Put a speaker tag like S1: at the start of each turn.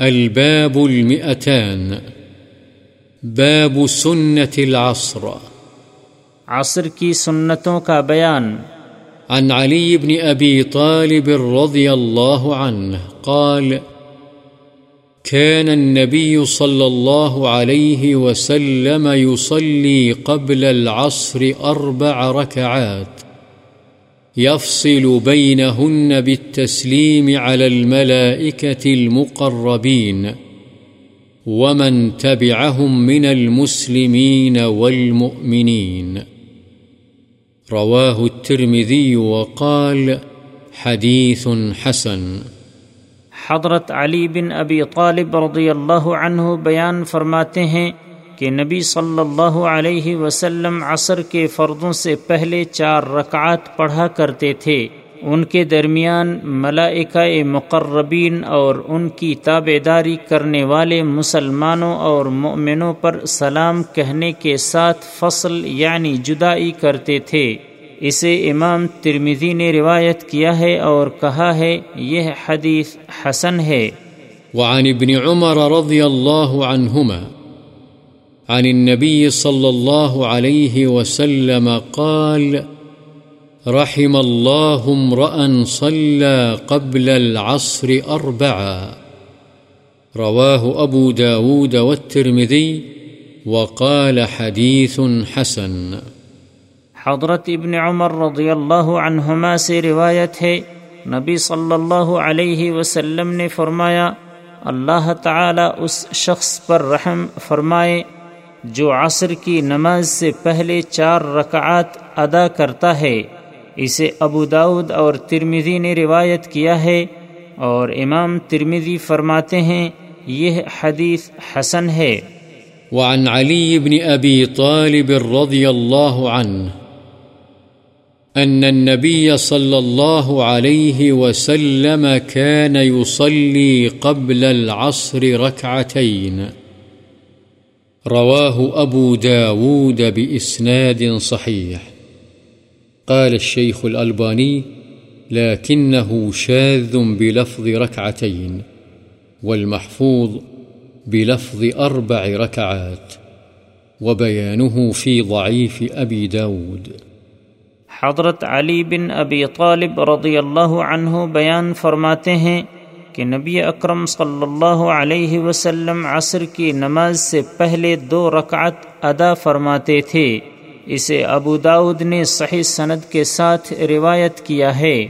S1: الباب المئتان. باب سنة العصر.
S2: عصر کی سنتوں کا بیان.
S1: عن علي بن أبي طالب رضي الله عنه قال كان النبي صلى الله عليه وسلم يصلي قبل العصر أربع ركعات. يفصل بينهن بالتسليم على الملائكة المقربين ومن تبعهم من المسلمين والمؤمنين. رواه الترمذي وقال حديث حسن.
S2: حضرت علی بن ابی طالب رضی اللہ عنہ بیان فرماتے ہیں کہ نبی صلی اللہ علیہ وسلم عصر کے فردوں سے پہلے چار رکعات پڑھا کرتے تھے۔ ان کے درمیان ملائکہ مقربین اور ان کی تابع داری کرنے والے مسلمانوں اور مؤمنوں پر سلام کہنے کے ساتھ فصل یعنی جدائی کرتے تھے۔ اسے امام ترمیزی نے روایت کیا ہے اور کہا ہے، یہ حدیث حسن ہے۔
S1: وعن ابن عمر رضی اللہ عنہما عن النبي صلى الله عليه وسلم قال، رحم الله امرأ صلى قبل العصر أربعا رواه أبو داود والترمذي وقال حديث حسن.
S2: حضرت ابن عمر رضی اللہ عنہما سے روایت ہے، نبی صلی اللہ علیہ وسلم نے فرمایا، اللہ تعالی اس شخص پر رحم فرمائے جو عصر کی نماز سے پہلے چار رکعات ادا کرتا ہے، اسے ابو داود اور ترمیزی نے روایت کیا ہے اور امام ترمیزی فرماتے ہیں، یہ حدیث حسن ہے۔
S1: وعن علي بن أبي طالب رضي الله عنه أن النبي صلى الله عليه وسلم كان يصلي قبل العصر ركعتين رواه أبو داود بإسناد صحيح. قال الشيخ الألباني لكنه شاذ بلفظ ركعتين، والمحفوظ بلفظ أربع ركعات، وبيانه في ضعيف أبي داود.
S2: حضرت علی بن ابی طالب رضی اللہ عنہ بیان فرماتے ہیں کہ نبی اکرم صلی اللہ علیہ وسلم عصر کی نماز سے پہلے دو رکعت ادا فرماتے تھے۔ اسے ابو داود نے صحیح سند کے ساتھ روایت کیا ہے۔